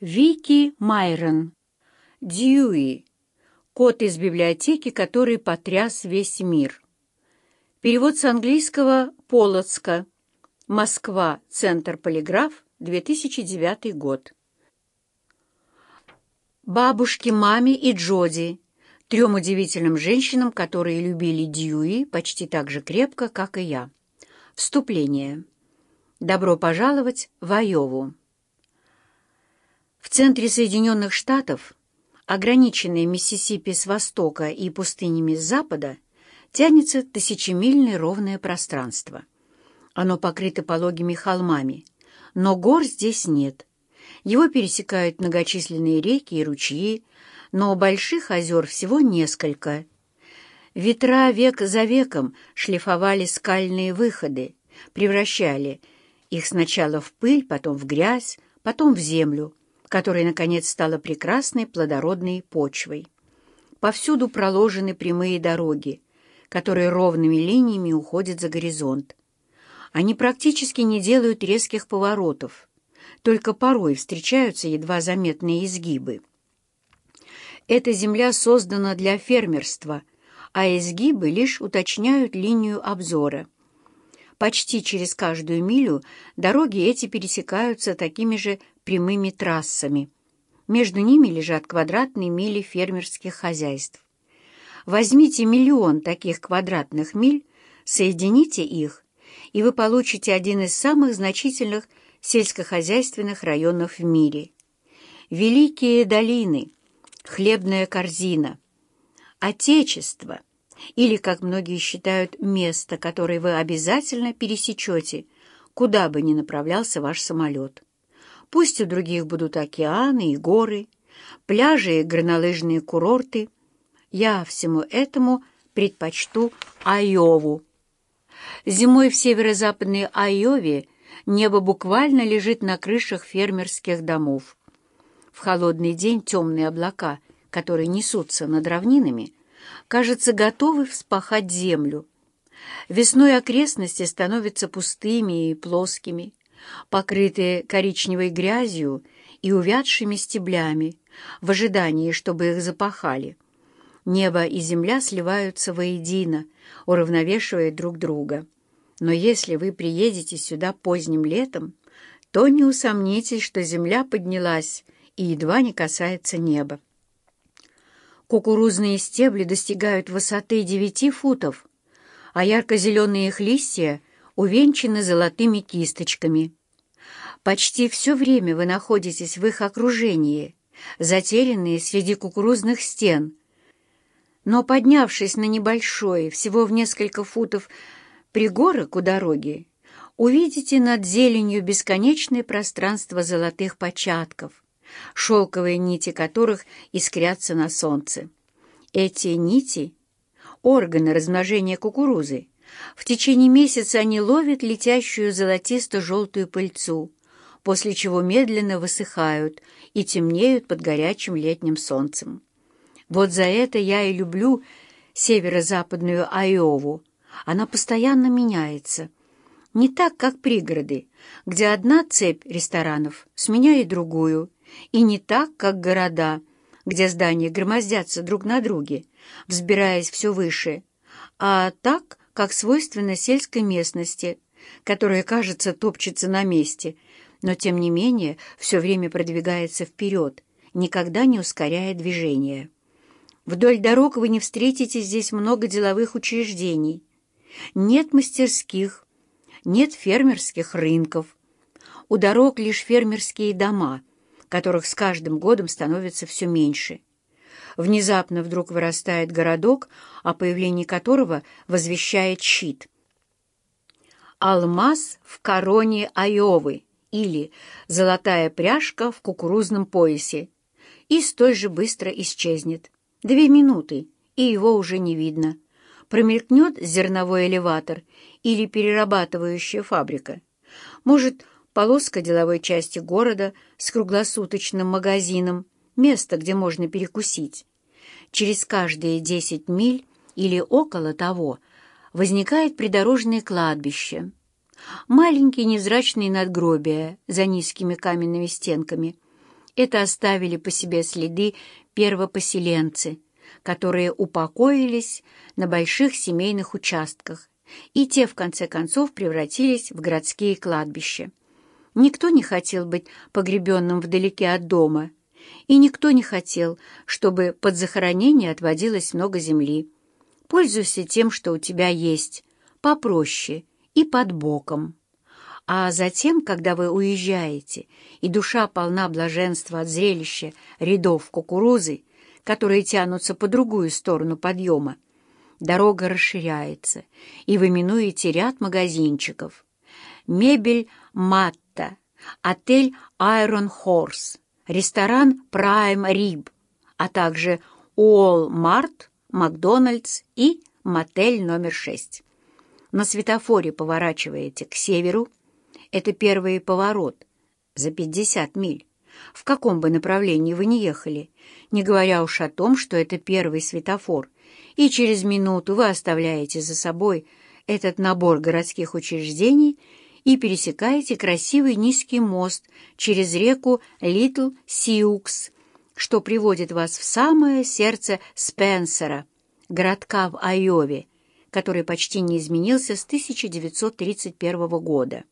Вики Майрон. Дьюи. Кот из библиотеки, который потряс весь мир. Перевод с английского Полоцка. Москва. Центр Полиграф. 2009 год. Бабушке, маме и Джоди, трем удивительным женщинам, которые любили Дьюи почти так же крепко, как и я. Вступление. Добро пожаловать в Айову. В центре Соединенных Штатов, ограниченной Миссисипи с востока и пустынями с запада, тянется тысячемильное ровное пространство. Оно покрыто пологими холмами, но гор здесь нет. Его пересекают многочисленные реки и ручьи, но больших озер всего несколько. Ветра век за веком шлифовали скальные выходы, превращали их сначала в пыль, потом в грязь, потом в землю, которая, наконец, стала прекрасной плодородной почвой. Повсюду проложены прямые дороги, которые ровными линиями уходят за горизонт. Они практически не делают резких поворотов, только порой встречаются едва заметные изгибы. Эта земля создана для фермерства, а изгибы лишь уточняют линию обзора. Почти через каждую милю дороги эти пересекаются такими же прямыми трассами. Между ними лежат квадратные мили фермерских хозяйств. Возьмите миллион таких квадратных миль, соедините их, и вы получите один из самых значительных сельскохозяйственных районов в мире. Великие долины, хлебная корзина, Отечество, или, как многие считают, место, которое вы обязательно пересечете, куда бы ни направлялся ваш самолет. Пусть у других будут океаны и горы, пляжи и горнолыжные курорты. Я всему этому предпочту Айову. Зимой в северо-западной Айове небо буквально лежит на крышах фермерских домов. В холодный день темные облака, которые несутся над равнинами, кажется, готовы вспахать землю. Весной окрестности становятся пустыми и плоскими, покрытые коричневой грязью и увядшими стеблями, в ожидании, чтобы их запахали. Небо и земля сливаются воедино, уравновешивая друг друга. Но если вы приедете сюда поздним летом, то не усомнитесь, что земля поднялась и едва не касается неба. Кукурузные стебли достигают высоты девяти футов, а ярко-зеленые их листья увенчаны золотыми кисточками. Почти все время вы находитесь в их окружении, затерянные среди кукурузных стен. Но поднявшись на небольшой, всего в несколько футов, пригорок у дороги, увидите над зеленью бесконечное пространство золотых початков, шелковые нити которых искрятся на солнце. Эти нити — органы размножения кукурузы. В течение месяца они ловят летящую золотисто-желтую пыльцу, после чего медленно высыхают и темнеют под горячим летним солнцем. Вот за это я и люблю северо-западную Айову. Она постоянно меняется. Не так, как пригороды, где одна цепь ресторанов сменяет другую, и не так, как города, где здания громоздятся друг на друге, взбираясь все выше, а так, как свойственно сельской местности, которая, кажется, топчется на месте, но, тем не менее, все время продвигается вперед, никогда не ускоряя движение. Вдоль дорог вы не встретите здесь много деловых учреждений. Нет мастерских, нет фермерских рынков. У дорог лишь фермерские дома, которых с каждым годом становится все меньше. Внезапно вдруг вырастает городок, о появлении которого возвещает щит. «Алмаз в короне Айовы» или «Золотая пряжка в кукурузном поясе» и столь же быстро исчезнет. Две минуты, и его уже не видно. Промелькнет зерновой элеватор или перерабатывающая фабрика. Может, полоска деловой части города с круглосуточным магазином, место, где можно перекусить. Через каждые десять миль или около того возникает придорожное кладбище. Маленькие невзрачные надгробия за низкими каменными стенками. Это оставили по себе следы первопоселенцы, которые упокоились на больших семейных участках, и те, в конце концов, превратились в городские кладбища. Никто не хотел быть погребенным вдалеке от дома, и никто не хотел, чтобы под захоронение отводилось много земли. Пользуйся тем, что у тебя есть, попроще и под боком. А затем, когда вы уезжаете, и душа полна блаженства от зрелища рядов кукурузы, которые тянутся по другую сторону подъема, дорога расширяется, и вы минуете ряд магазинчиков. Мебель «Матта», отель «Айрон Хорс», ресторан «Прайм Риб», а также «Уолмарт», «Макдональдс» и мотель номер 6. На светофоре поворачиваете к северу, это первый поворот за 50 миль, в каком бы направлении вы ни ехали, не говоря уж о том, что это первый светофор, и через минуту вы оставляете за собой этот набор городских учреждений и пересекаете красивый низкий мост через реку Литл Сиукс, что приводит вас в самое сердце Спенсера, городка в Айове, который почти не изменился с 1931 года.